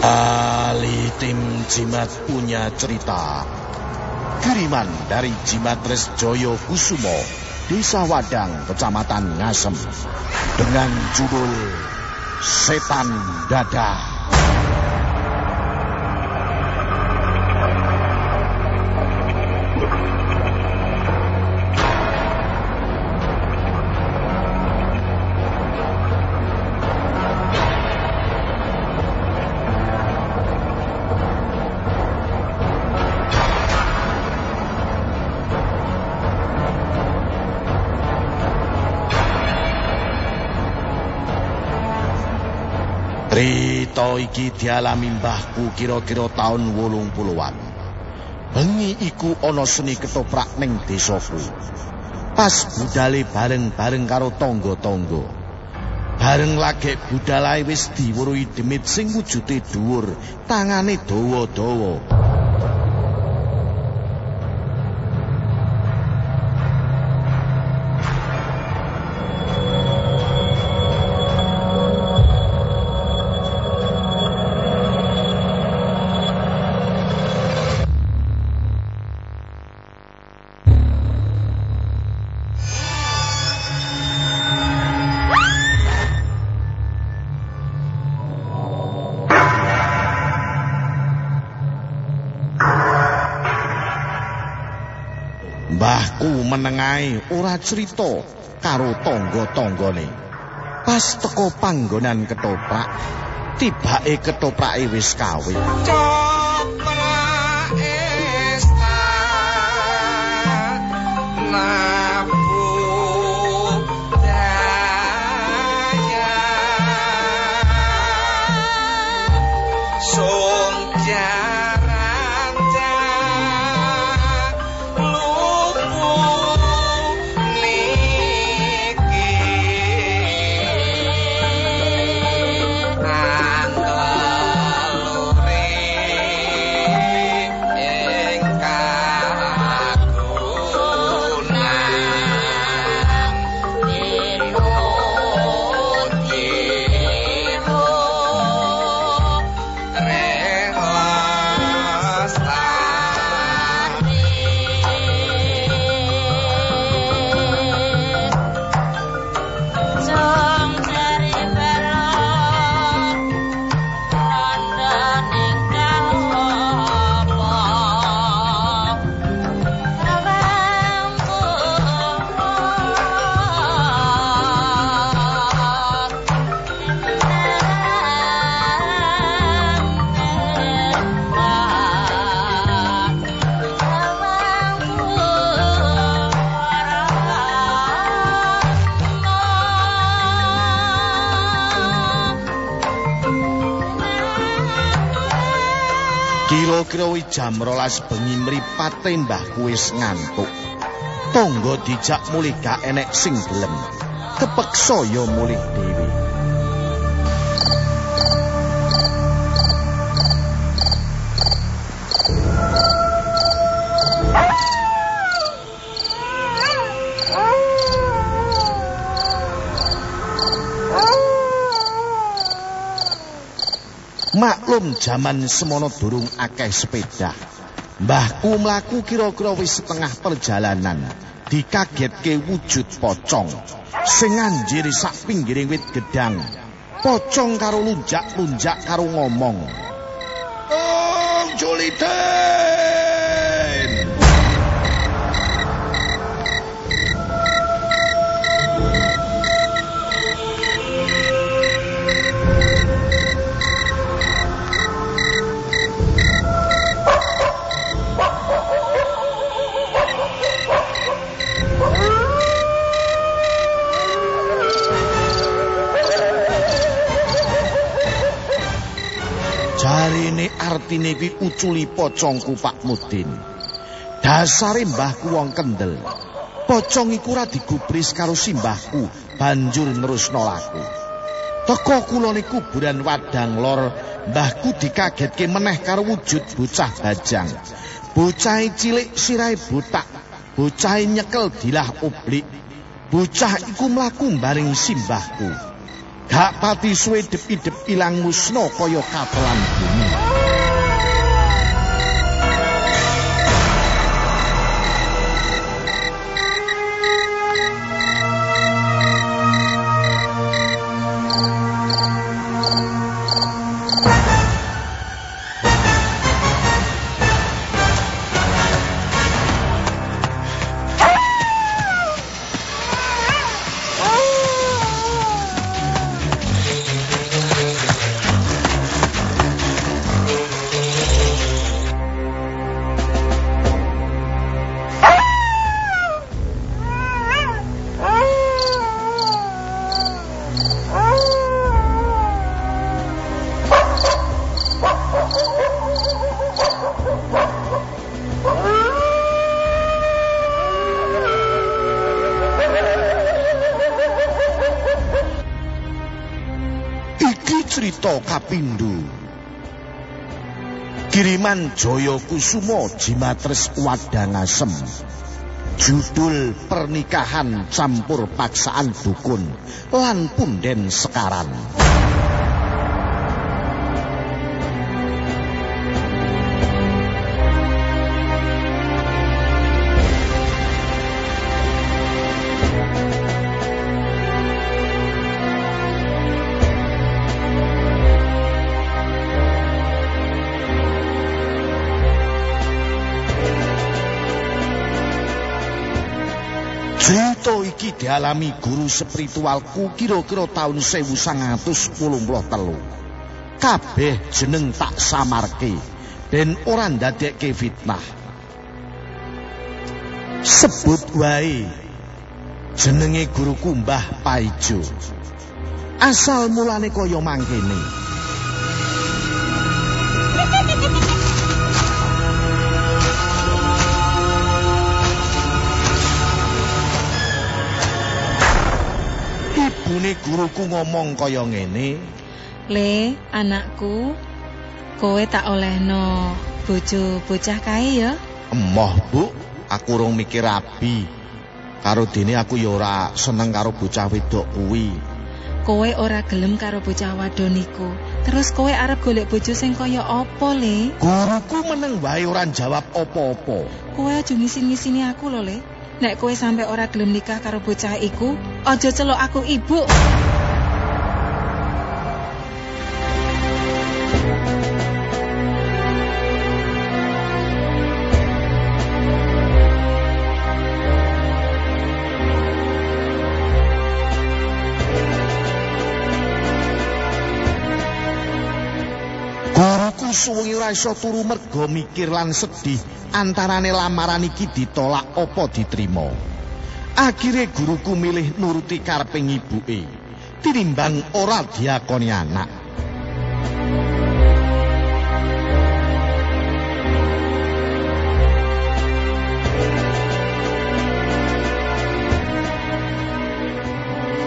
Ali tim Jimat punya cerita. Kiriman dari Jimat Res Joyo Kusumo, Desa Wadang, Kecamatan Ngasem. Dengan judul Setan Dadah. Iki dialami mbahku kira-kira wolung puluhan. Bengi iku ana seni ketoprak ning desaku. Pas budale bareng-bareng karo tangga-tangga. Bareng lagi budalae wis diwuruhi demit sing wujude dhuwur, tangane dawa-dawa. Mbahku menengai ora cerita karo tangga-tanggane. Pas teko panggonan ketoprak, tibake ketoprake wis kawin. Kira-kira jam rolas bengi mripate mbahku wis ngantuk. Tonggo dijak mulih gak enek sing gelem. Kepeksa ya mulih dhewe. Maklum jaman semono durung akeh sepeda. Mbahku mlaku kira-kira wis setengah perjalanan. Dikagetke wujud pocong. Sing anjiri sak pinggiring wit gedang. Pocong karo lunjak-lunjak karo ngomong. Oh, Juliden! Artine kuwi uculi pocongku Pak Mudin. Dasare mbahku wong kendel. Pocong iku ora digubris karo simbahku, banjur nerusno laku. Teko kulone kuburan wadang lor, mbahku dikagetke meneh karo wujud bocah bajang. Bocah cilik sirahe botak, bocah nyekel dilah oblik. Bocah iku mlaku mbaring simbahku. gak pati suwe dep-idep ilang musna kaya katelan bumi. Crita kapindho Kiriman Jaya Kusuma Jimatres Wadangasem. Judul Pernikahan Campur Paksaan Dukun lan Punden Sekaran dialami guru spiritualku kira-kira tahun 1983. Kabeh jeneng tak samarke dan ora ndadekke fitnah. Sebut wae jenenge guruku Mbah Paijo. Asal mulane kaya mangkene. Ibune guruku ngomong kaya ngene. Le, anakku, kowe tak olehno bojo bocah kae ya? Emoh, Bu, aku urung mikir rabi. Karo dene aku ya ora seneng karo bocah wedok kuwi. Kowe ora gelem karo bocah wadon iku. Terus kowe arep golek bojo sing kaya apa, Le? Guruku meneng wae ora jawab apa-apa. Kowe aja ngisin-ngisini aku lho, Le. Nek kowe sampe ora gelem nikah karo bocah iku, aja celuk aku ibu. Guruku suwengi ora iso turu merga mikir lan sedih antarane lamaran iki ditolak apa diterima. Akhire guruku milih nuruti kareping ibuke tinimbang ora diakoni anak.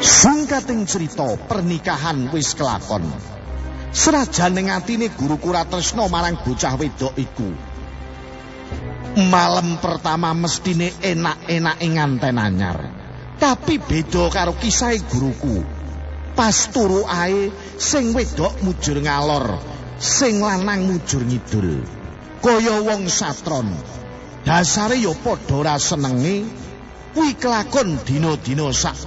Singkating cerita pernikahan wis kelakon. Serajan ning atine guruku ra tresna marang bocah wedok iku. Malam pertama mestine enak-enak nganten anyar. Tapi beda karo kisah guruku. Pas turu ae sing wedok mujur ngalor, sing lanang mujur ngidul. Kaya wong satron. Dasare ya padha ora senenge kuwi kelakon dina-dina sak.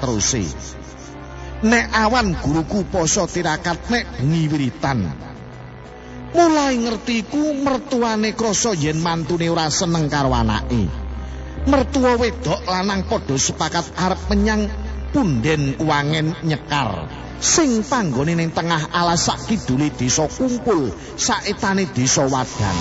Nek awan guruku poso tirakat nek bengi wiritan. Mulai ngerti ku mertuane krasa yen mantune ora seneng karo anake. Mertua wedok lanang padha sepakat arep menyang punden kuangen nyekar. Sing panggone ning tengah alas sak kidule desa kumpul saetane desa wadan.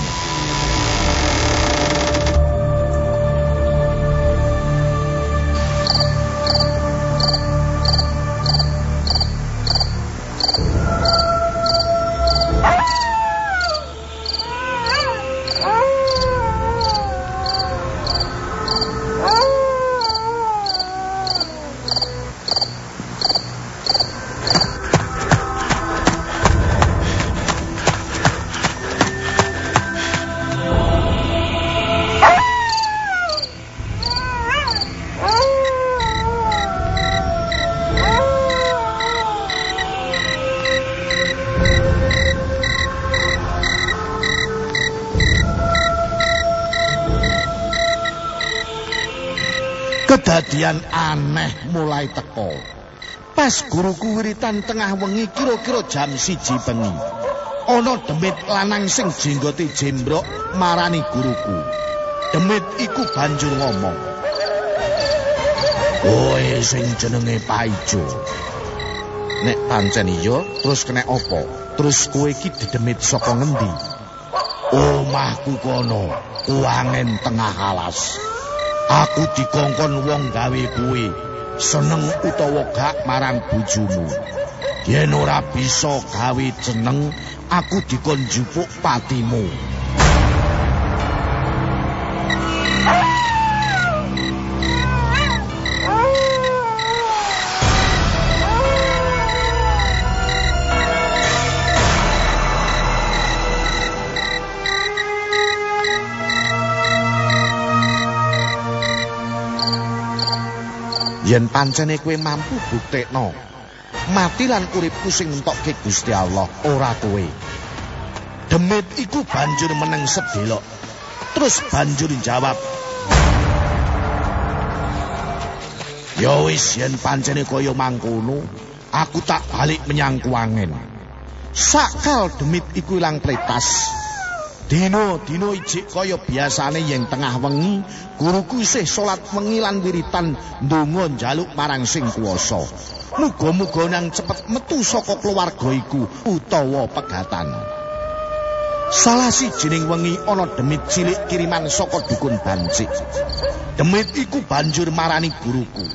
Kedadian aneh mulai teko. Pas guruku wiritan tengah wengi kira-kira jam siji bengi. Ana demit lanang sing jenggote jembrok marani guruku. Demit iku banjur ngomong. Kowe sing jenenge Paijo. Nek pancen iya, terus kena apa? Terus kowe iki didemit saka ngendi? Omahku kono, kuangen tengah alas. Aku dikongkon wong gawe kuwe, seneng utawa gak marang bojomu. Yen ora bisa gawe jeneng, aku dikon jupuk patimu. Yen pancene kowe mampu buktekno mati lan uripku sing entokke Gusti Allah ora kowe. Demit iku banjur meneng sedelok. Terus banjur jawab. Ya wis yen pancene kaya mangkono aku tak balik menyang kuangen sakal demit iku ilang pletas Dino, dino ijik kaya biasane yang tengah wengi, guruku isih salat wengi lan wiritan ndonga njaluk marang sing kuwasa. Muga-muga nang cepet metu saka keluarga iku utawa pegatan. Salah sijining wengi ana demit cilik kiriman saka dukun bancik. Demit iku banjur marani guruku.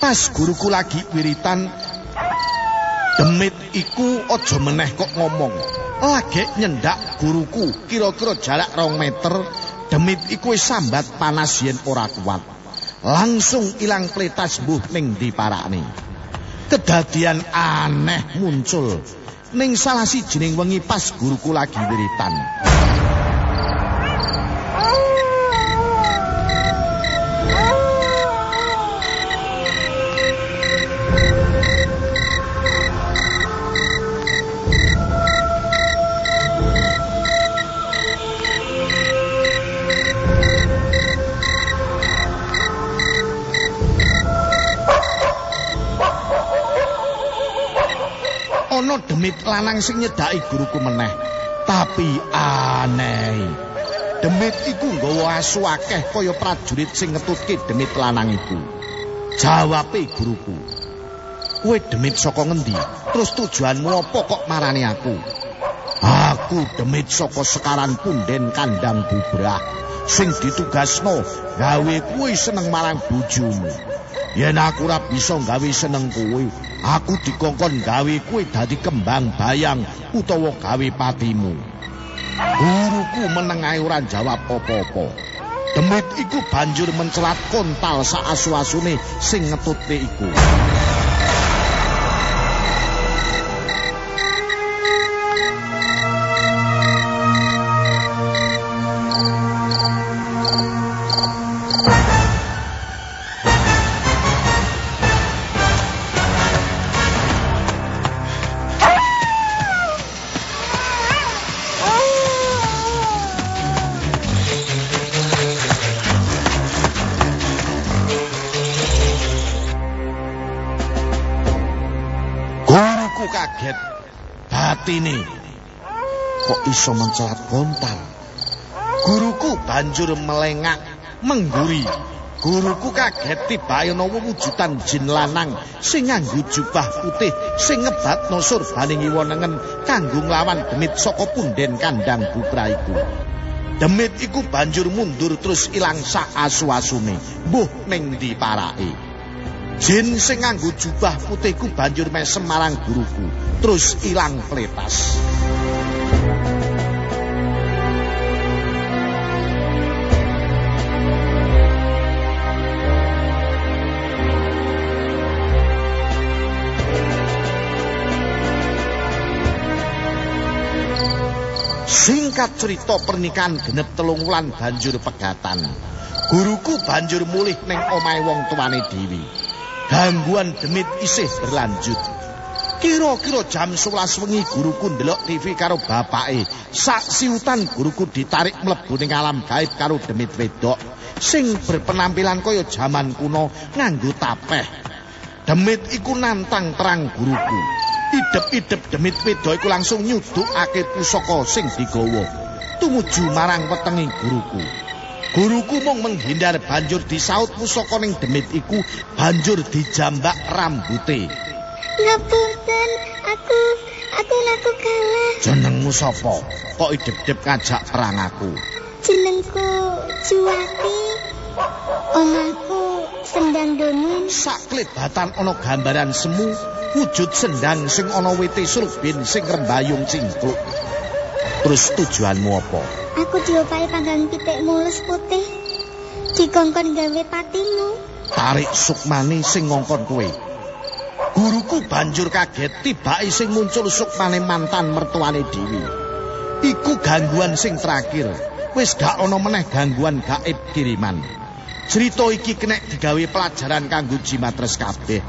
Pas guruku lagi wiritan, demit iku aja meneh kok ngomong. Lagi nyendak guruku kira-kira jarak rong meter demit iku sambat panas yen ora kuat. Langsung ilang pletas buh ning diparakne. Kedadian aneh muncul ning salah si jening wengi pas guruku lagi wiritan ana demit lanang sing nyedaki guruku meneh. Tapi aneh. Demit iku nggawa asu akeh kaya prajurit sing ngetutke demit lanang iku. Jawabe guruku. Kowe demit saka ngendi? Terus tujuanmu apa kok marani aku? Aku demit saka sekaran punden kandang bubrah sing ditugasno gawe kuwi seneng marang bojomu. Yen aku ora bisa gawe seneng kowe, aku dikongkon gawe kowe dadi kembang bayang utawa gawe patimu. Guruku meneng ae ora jawab apa-apa. Demit iku banjur mencelat kontal sak asu-asune sing ngetutne iku. Batine kok iso mencelat kontal. Guruku banjur melengak mengguri. Guruku kaget tibae ana wujudan jin lanang sing nganggo jubah putih sing ngebatno surbaning iwonengen kanggo nglawan demit saka punden kandang bupra iku. Demit iku banjur mundur terus ilang sak asu-asune. Mbuh ning ndi parake. Jin sing nganggo jubah putihku banjur mesem marang guruku, terus ilang pletas. Singkat cerita pernikahan genep telung wulan banjur pegatan. Guruku banjur mulih ning omahe wong tuane dhewe. Gangguan demit isih berlanjut. Kira-kira jam 11 wengi guruku ndelok TV karo bapake. Sak siutan guruku ditarik mlebu ning alam gaib karo demit wedok sing berpenampilan kaya jaman kuno nganggo tapeh. Demit iku nantang terang guruku. Idep-idep demit wedo iku langsung nyudukake pusaka sing digawa tumuju marang wetengi guruku. Guruku mung menghindar banjur disaut pusaka ning demit iku banjur dijambak rambute. Ngapunten, aku aku naku kalah. Jenengmu sapa? Kok idep-idep ngajak perang aku? Jenengku Juwati. Omahku Sendang Dongin. Saklebatan ana gambaran semu wujud sendang sing ana wite sulbin sing rembayung cingkluk. Terus tujuanmu apa? Aku diopai panggang pitik mulus putih. Dikongkon gawe patimu. Tarik Sukmani sing ngongkon kowe. Guruku banjur kaget tibake sing muncul Sukmane mantan mertuane Dewi. Iku gangguan sing terakhir. Wis gak ana meneh gangguan gaib kiriman. Cerita iki kenek digawe pelajaran kanggo jimatres kabeh.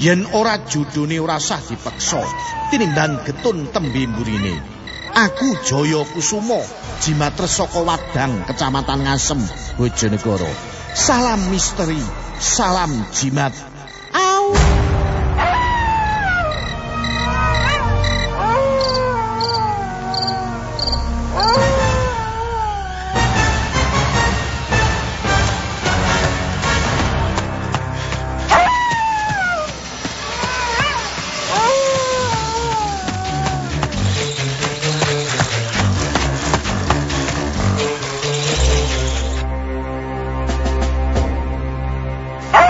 Yen ora judune ora sah dipeksa, tinimbang getun tembe mburine. Aku Jaya Kusumo, jimatres saka Wadang, Kecamatan Ngasem, Bojonegoro. Salam misteri, salam jimat